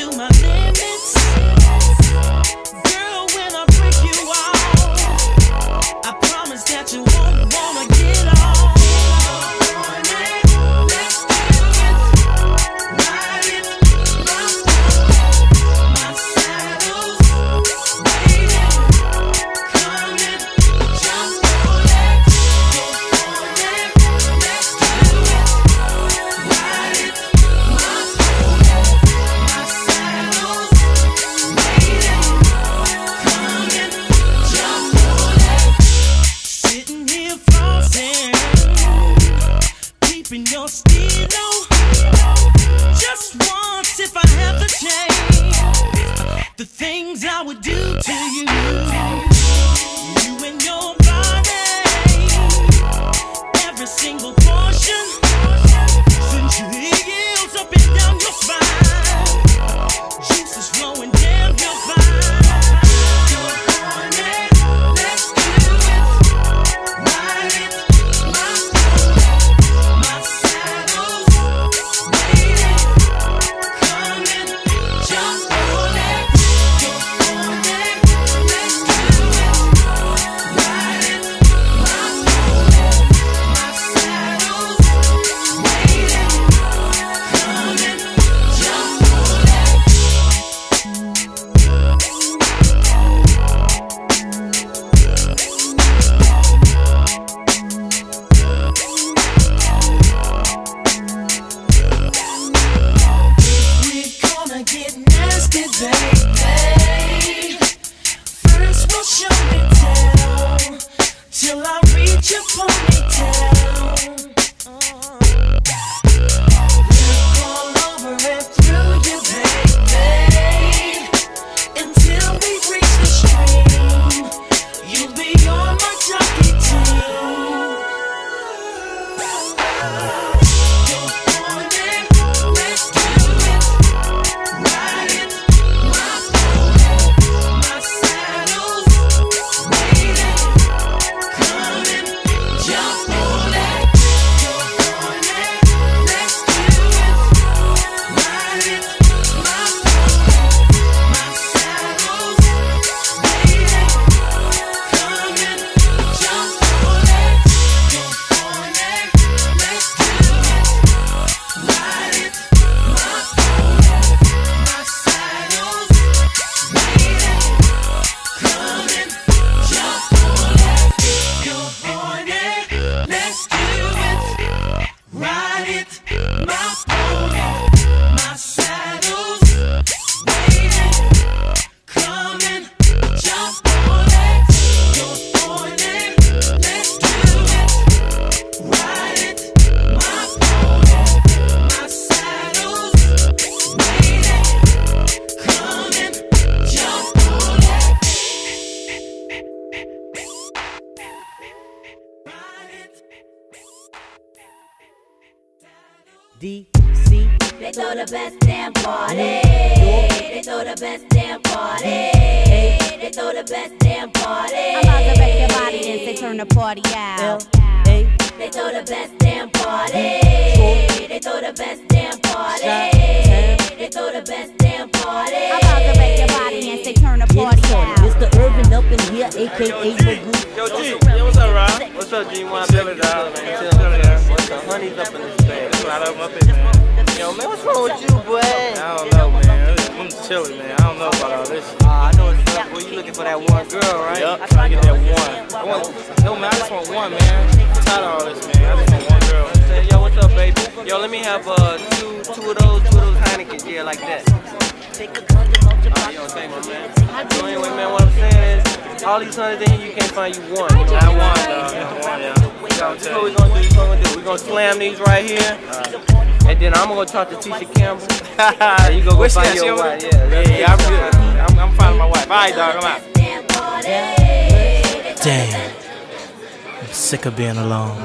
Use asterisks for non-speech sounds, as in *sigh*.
to my keeping your stilo. Just once, if I have the chance, the things I would do to you. You and your body, every single portion, DC. They throw the best damn party. They throw the best damn party. They throw the best damn party. I'm about to wreck your body and say turn the party out. L.A. They throw the best damn party. They throw the best damn party. They throw the best damn party. I'm about to wreck your body and say turn the party it started. out. Mr. Urban up in here, aka Magoo. Yo, G. Yo, what's up, Rob? What's up, G? One chilling, dog, man. Chilling, chilling. What's up? Honey's up in this thing. That's right up my bitch, man. Yo, man, what's wrong with you, boy? I don't know, man. I'm chilling, man. I don't know about all this shit. Uh, I know it's up. Well, you looking for that one girl, right? Yup, trying to get that one. I want, no, man, I just want one, man. I'm tired of all this, man. I just want one girl. Say, Yo, what's up, baby? Yo, let me have uh two two of those two of those Heinekens, yeah, like that. Yo, thank man. So anyway, man, what I'm saying is, all these hundreds in here, you can't find you one. You know? I want, dog. I want, yeah. This is what we're gonna do. This is what we're gonna do. We're gonna slam these right here, and then I'm gonna talk to Tisha Campbell. *laughs* you go go What's find that, your she wife. Yeah, Yeah, yeah, I'm good. I'm, I'm finding my wife. All right, dog, I'm out. Damn. I'm sick of being alone.